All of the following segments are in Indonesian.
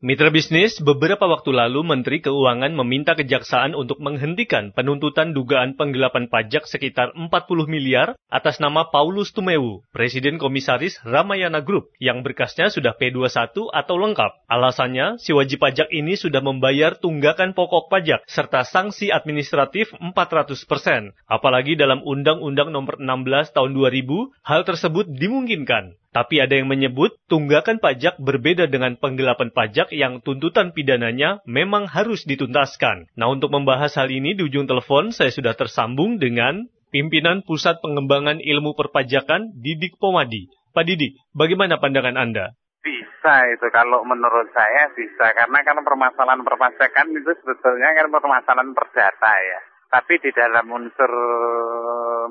Mitra bisnis, beberapa waktu lalu Menteri Keuangan meminta kejaksaan untuk menghentikan penuntutan dugaan penggelapan pajak sekitar 40 miliar atas nama Paulus Tumewu, Presiden Komisaris Ramayana Group, yang berkasnya sudah P21 atau lengkap. Alasannya, si wajib pajak ini sudah membayar tunggakan pokok pajak serta sanksi administratif 400%. Apalagi dalam Undang-Undang Nomor 16 Tahun 2000, hal tersebut dimungkinkan. Tapi ada yang menyebut tunggakan pajak berbeda dengan penggelapan pajak yang tuntutan pidananya memang harus dituntaskan. Nah untuk membahas hal ini di ujung telepon saya sudah tersambung dengan pimpinan Pusat Pengembangan Ilmu Perpajakan Didik Pomadi. Pak Didik, bagaimana pandangan Anda? Bisa itu kalau menurut saya bisa karena kan permasalahan perpajakan itu sebetulnya kan permasalahan perdata ya. Tapi di dalam unsur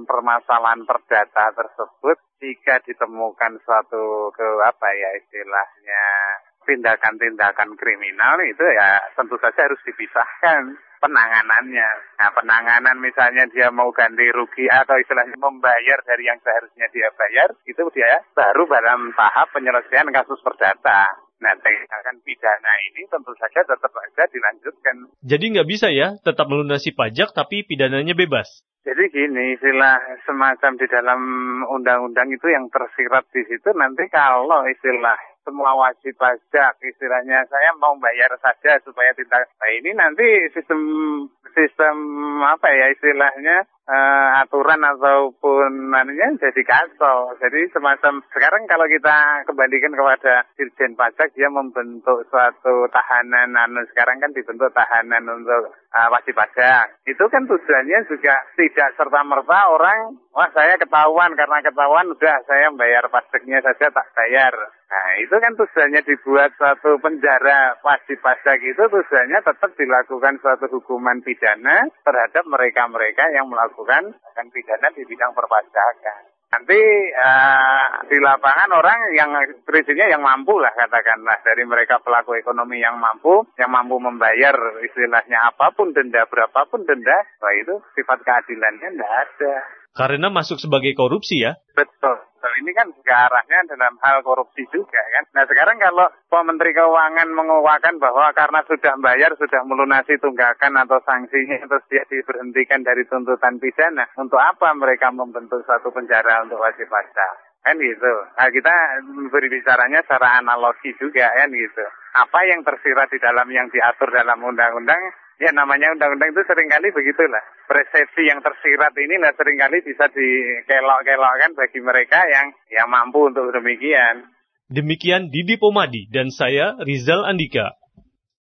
permasalahan perdata tersebut jika ditemukan suatu ke apa ya istilahnya tindakan-tindakan kriminal itu ya tentu saja harus dipisahkan penanganannya. Nah penanganan misalnya dia mau ganti rugi atau istilahnya membayar dari yang seharusnya dia bayar itu dia baru dalam tahap penyelesaian kasus perdata. Nah, tindakan pidana ini tentu saja tetap saja dilanjutkan. Jadi nggak bisa ya tetap melunasi pajak tapi pidananya bebas? Jadi gini, istilah semacam di dalam undang-undang itu yang tersirat di situ nanti kalau istilah semua wajib pajak istilahnya saya mau bayar saja supaya tidak nah ini nanti sistem sistem apa ya istilahnya uh, aturan ataupun namanya jadi kacau. Jadi semacam sekarang kalau kita kembalikan kepada Dirjen Pajak dia membentuk suatu tahanan anu sekarang kan dibentuk tahanan untuk uh, wajib pajak. Itu kan tujuannya juga tidak serta merta orang wah saya ketahuan karena ketahuan udah saya bayar pajaknya saja tak bayar. Nah itu kan tujuannya dibuat suatu penjara wajib pajak itu tujuannya tetap dilakukan suatu hukuman pidana terhadap mereka-mereka yang melakukan akan pidana di bidang perpajakan. Nanti uh, di lapangan orang yang prinsipnya yang mampu lah katakanlah dari mereka pelaku ekonomi yang mampu, yang mampu membayar istilahnya apa pun denda berapapun denda, wah itu sifat keadilannya tidak ada. Karena masuk sebagai korupsi ya? Betul. So, ini kan juga arahnya dalam hal korupsi juga kan. Nah sekarang kalau Pak Menteri Keuangan menguakan bahwa karena sudah bayar, sudah melunasi tunggakan atau sanksinya, terus dia diberhentikan dari tuntutan pidana, untuk apa mereka membentuk satu penjara untuk wajib pajak? Kan gitu. Nah kita berbicaranya secara analogi juga kan gitu. Apa yang tersirat di dalam yang diatur dalam undang-undang Ya namanya undang-undang itu sering kali begitulah. Persepsi yang tersirat ini nah sering kali bisa dikelok-kelokkan bagi mereka yang yang mampu untuk demikian. Demikian Didi Pomadi dan saya Rizal Andika.